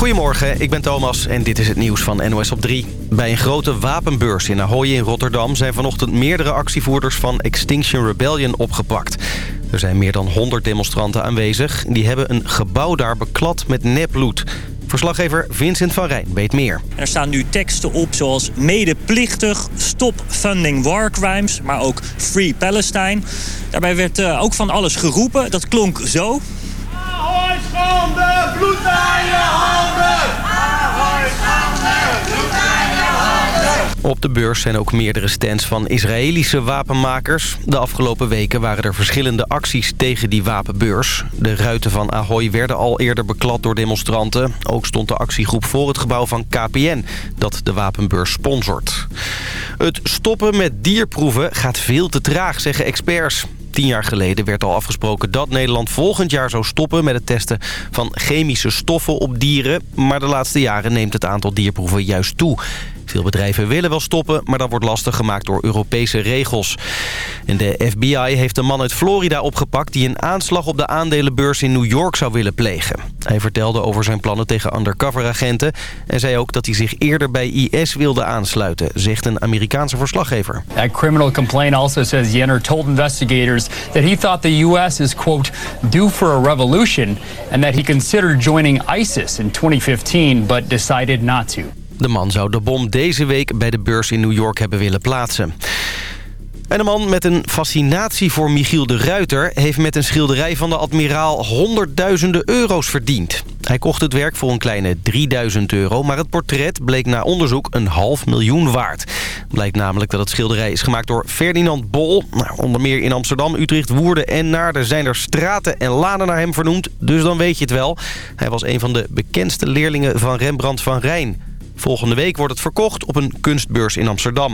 Goedemorgen, ik ben Thomas en dit is het nieuws van NOS op 3. Bij een grote wapenbeurs in Ahoy in Rotterdam... zijn vanochtend meerdere actievoerders van Extinction Rebellion opgepakt. Er zijn meer dan 100 demonstranten aanwezig. Die hebben een gebouw daar beklad met nepbloed. Verslaggever Vincent van Rijn weet meer. Er staan nu teksten op zoals medeplichtig, stop funding war crimes, maar ook free Palestine. Daarbij werd uh, ook van alles geroepen. Dat klonk zo. Ahoy schande, bloed aan je handen! Ahoy schande, bloed aan je handen! Op de beurs zijn ook meerdere stands van Israëlische wapenmakers. De afgelopen weken waren er verschillende acties tegen die wapenbeurs. De ruiten van Ahoy werden al eerder beklad door demonstranten. Ook stond de actiegroep voor het gebouw van KPN, dat de wapenbeurs sponsort. Het stoppen met dierproeven gaat veel te traag, zeggen experts. Tien jaar geleden werd al afgesproken dat Nederland volgend jaar zou stoppen... met het testen van chemische stoffen op dieren. Maar de laatste jaren neemt het aantal dierproeven juist toe. Veel bedrijven willen wel stoppen, maar dat wordt lastig gemaakt door Europese regels. En de FBI heeft een man uit Florida opgepakt... die een aanslag op de aandelenbeurs in New York zou willen plegen. Hij vertelde over zijn plannen tegen undercoveragenten... en zei ook dat hij zich eerder bij IS wilde aansluiten... zegt een Amerikaanse verslaggever. That criminal complaint also says Jenner told investigators... that he thought the U.S. is, quote, due for a revolution... and that he considered joining ISIS in 2015, but decided not to. De man zou de bom deze week bij de beurs in New York hebben willen plaatsen. En een man met een fascinatie voor Michiel de Ruiter... heeft met een schilderij van de admiraal honderdduizenden euro's verdiend. Hij kocht het werk voor een kleine 3000 euro... maar het portret bleek na onderzoek een half miljoen waard. Blijkt namelijk dat het schilderij is gemaakt door Ferdinand Bol. Nou, onder meer in Amsterdam, Utrecht, Woerden en Naarden... zijn er straten en lanen naar hem vernoemd, dus dan weet je het wel. Hij was een van de bekendste leerlingen van Rembrandt van Rijn... Volgende week wordt het verkocht op een kunstbeurs in Amsterdam.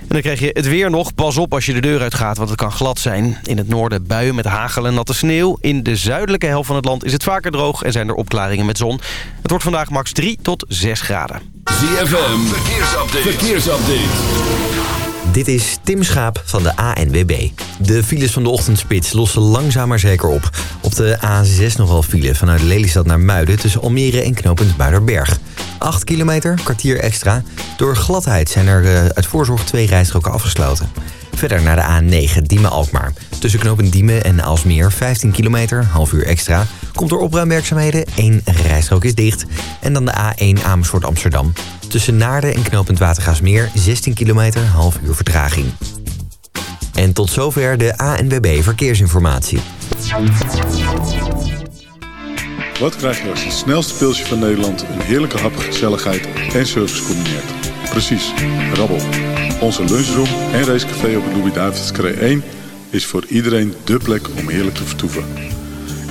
En dan krijg je het weer nog. Pas op als je de deur uitgaat, want het kan glad zijn. In het noorden buien met hagel en natte sneeuw. In de zuidelijke helft van het land is het vaker droog en zijn er opklaringen met zon. Het wordt vandaag max 3 tot 6 graden. ZFM, verkeersupdate. verkeersupdate. Dit is Tim Schaap van de ANWB. De files van de ochtendspits lossen langzaam maar zeker op. Op de A6 nogal file vanuit Lelystad naar Muiden... tussen Almere en knooppunt Muiderberg. 8 kilometer, kwartier extra. Door gladheid zijn er uh, uit voorzorg twee rijstroken afgesloten. Verder naar de A9 Diemen-Alkmaar. Tussen knooppunt Diemen en Alsmeer 15 kilometer, half uur extra. Komt door opruimwerkzaamheden, één rijstrook is dicht. En dan de A1 Amersfoort Amsterdam. Tussen Naarden en knooppunt Watergaasmeer 16 kilometer, half uur vertraging. En tot zover de ANWB Verkeersinformatie. Wat krijg je als het snelste pilsje van Nederland... een heerlijke hap, gezelligheid en service combineert? Precies, rabbel. Onze lunchroom en racecafé op het Louis-David's 1... is voor iedereen dé plek om heerlijk te vertoeven.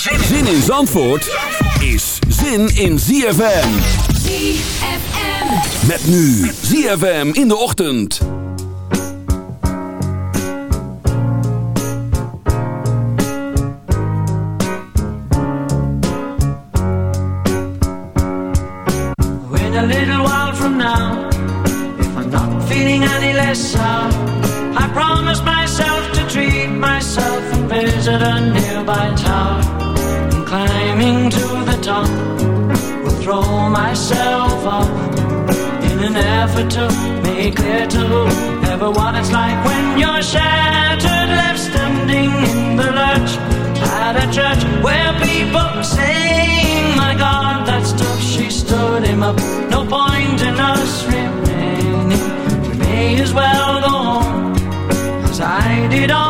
Zin in Zandvoort is zin in ZFM. ZFM. Met nu ZFM in de ochtend. Wait a little while from now, if I'm not feeling any less sour, I promise myself to treat myself and visit a nearby tower. climbing to the top, will throw myself up in an effort to make clear to everyone it's like when you're shattered, left standing in the lurch at a church where people are saying, My God, that stuff she stood him up. No point in us remaining. We may as well go on, cause I did all.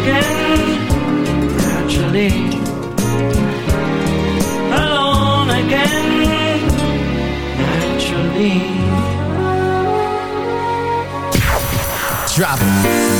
again, naturally. Alone again, naturally. Drop. it.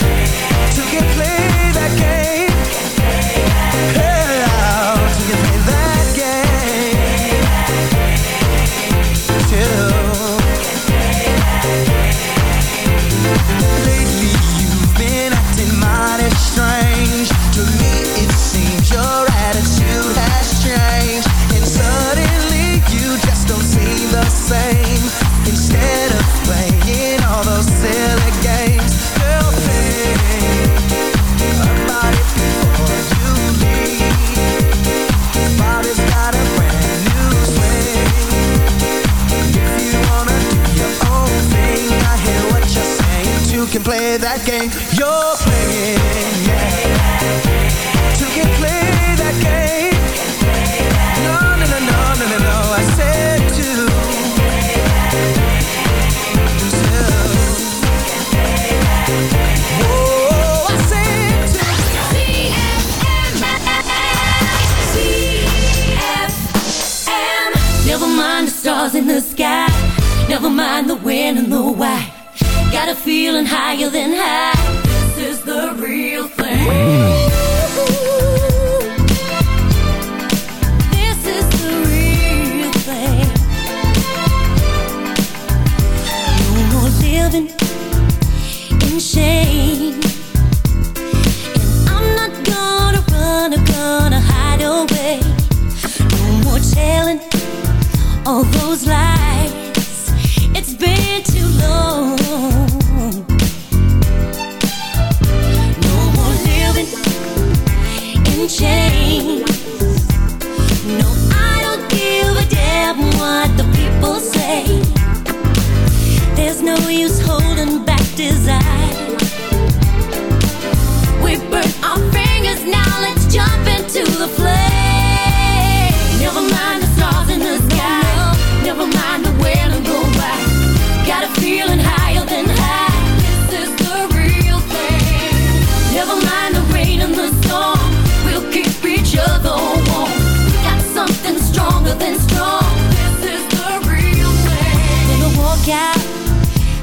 Play that game you're playing. Two play that game. No, no, no, no, no, no. I said two. I said to Never mind the stars in the sky. Never mind the when and the why. Got feeling higher than high. This is the real thing.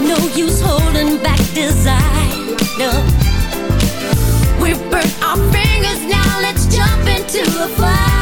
No use holding back desire. No. We've burnt our fingers, now let's jump into the fire.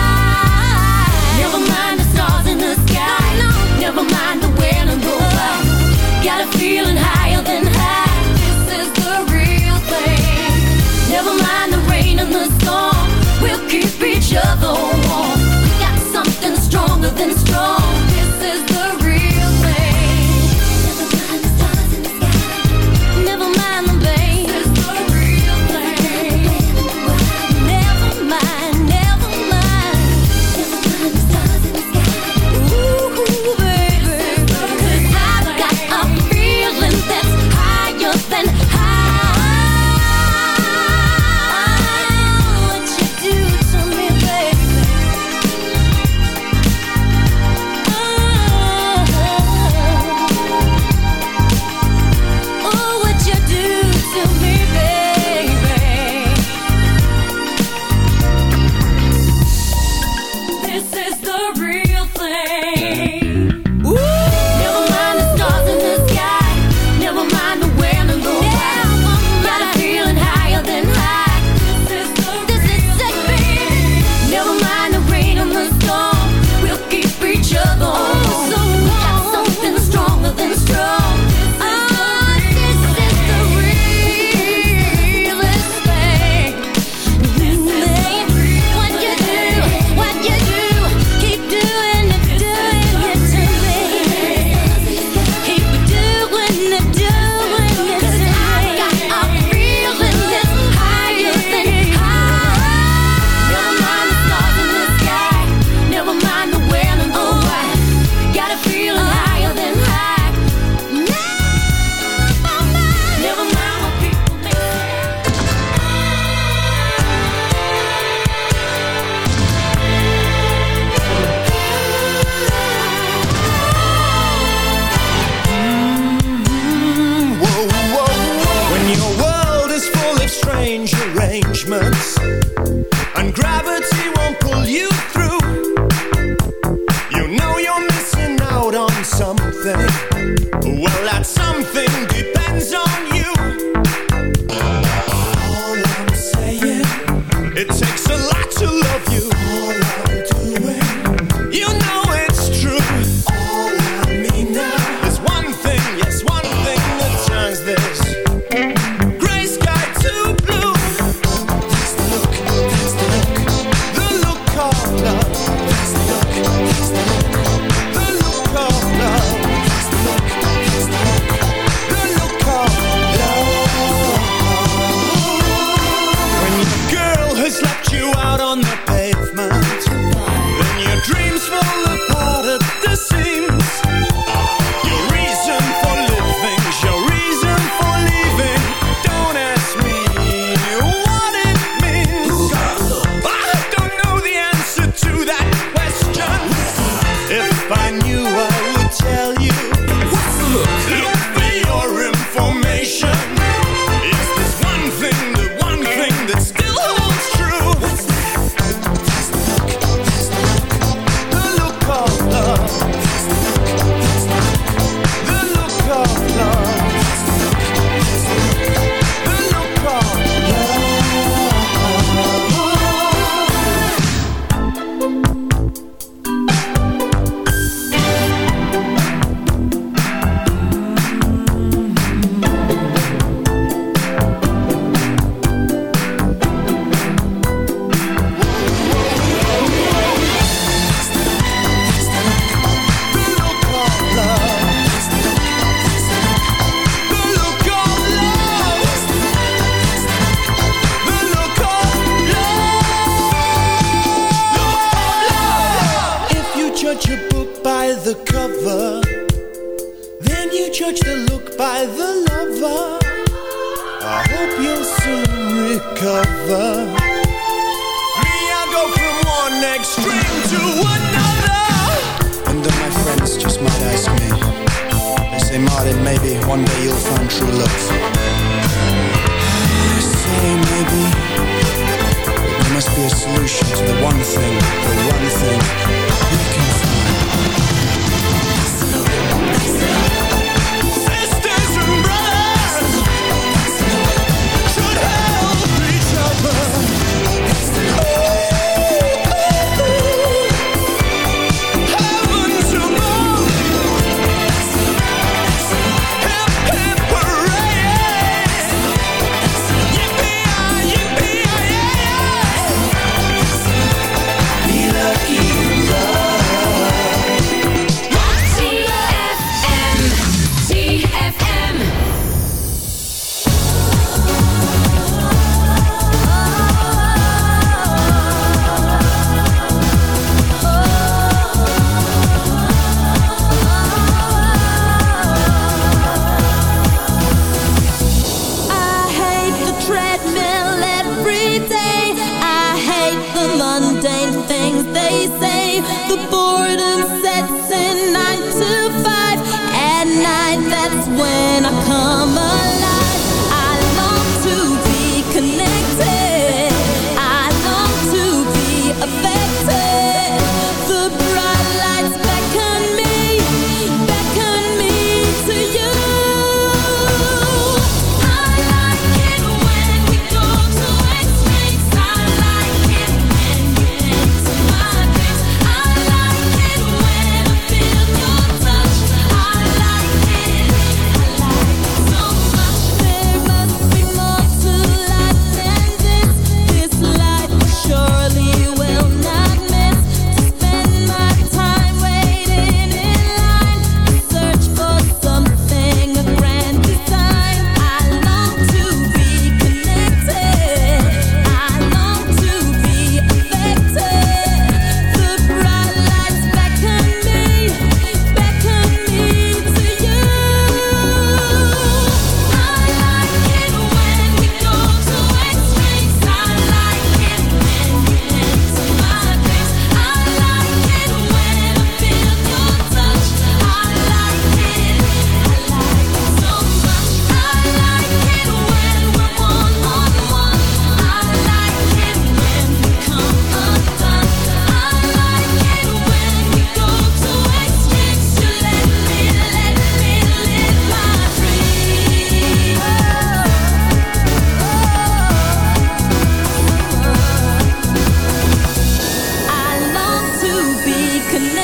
The boredom can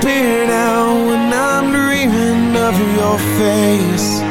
disappear now when I'm dreaming of your face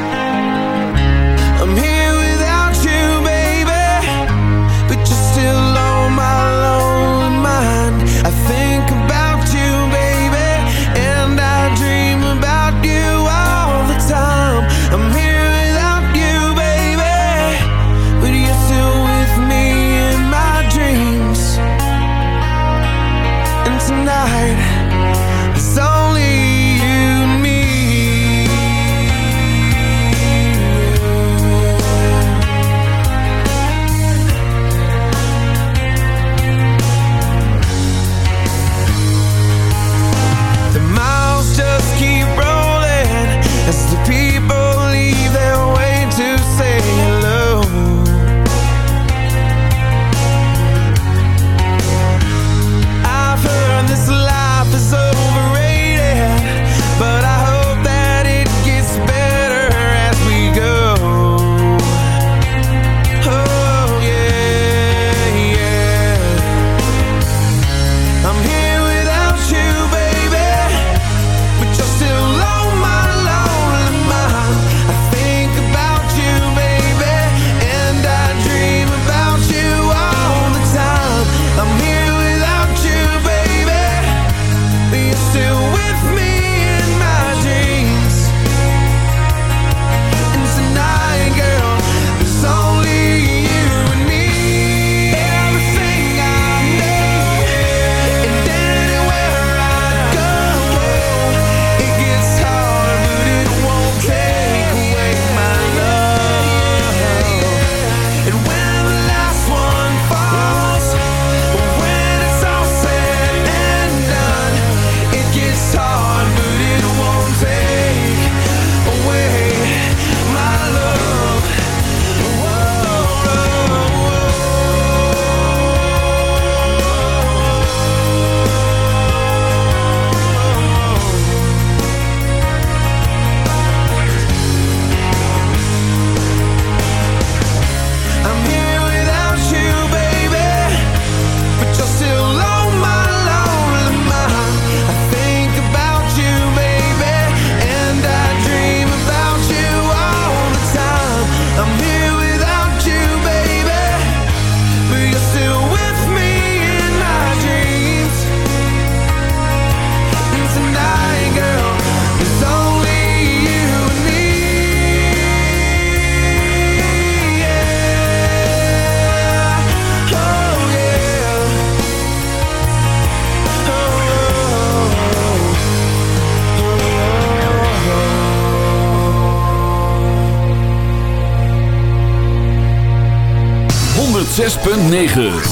9.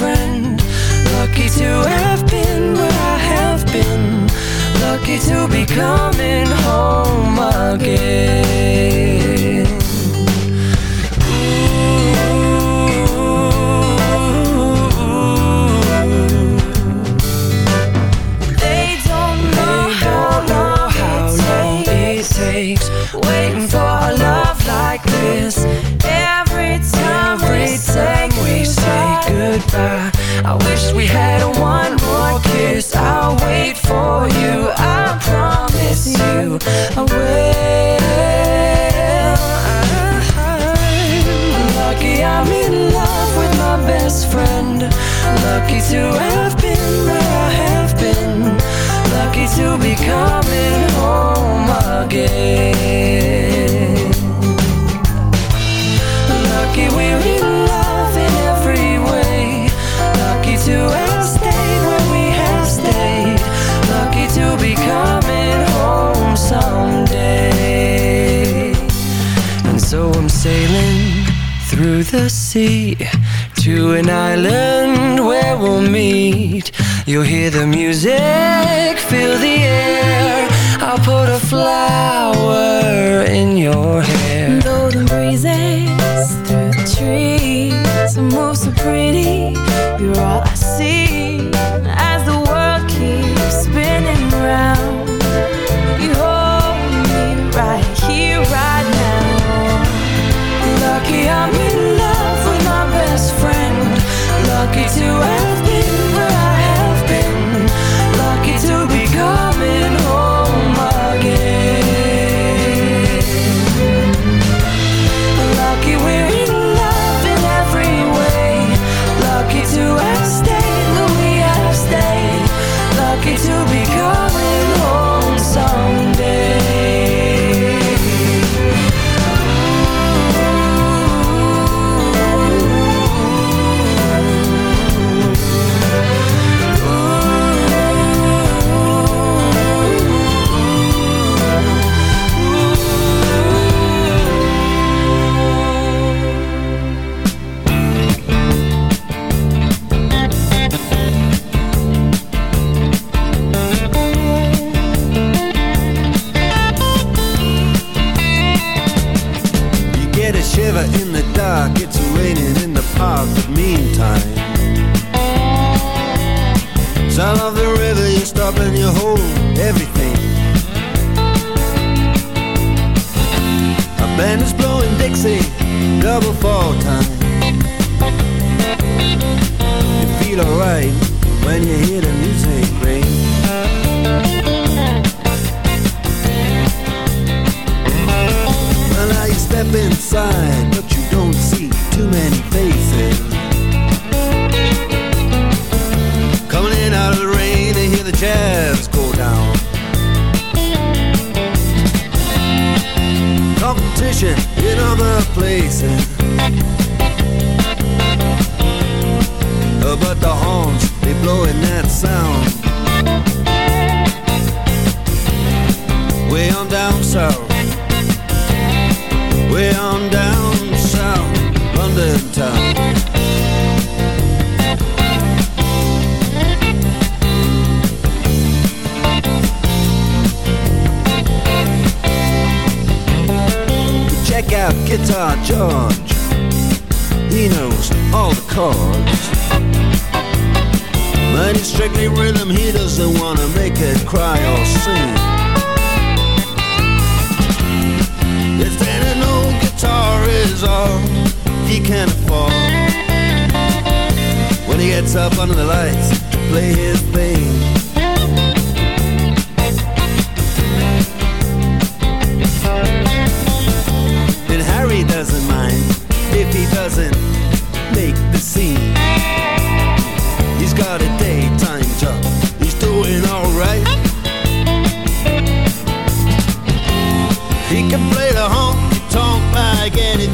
To be coming home again. Lucky we're in love in every way. Lucky to have stayed where we have stayed. Lucky to be coming home someday. And so I'm sailing through the sea to an island where we'll meet. You'll hear the music, feel the. I'll put a flower in your hair. Golden breezes through the trees move so pretty. You're all I see as the world keeps spinning round. You hold me right here, right now. Lucky I'm in love with my best friend. Lucky to it cry or sing. If there ain't no guitar is all he can afford. When he gets up under the lights to play his thing. Doesn't mind if he doesn't make the scene.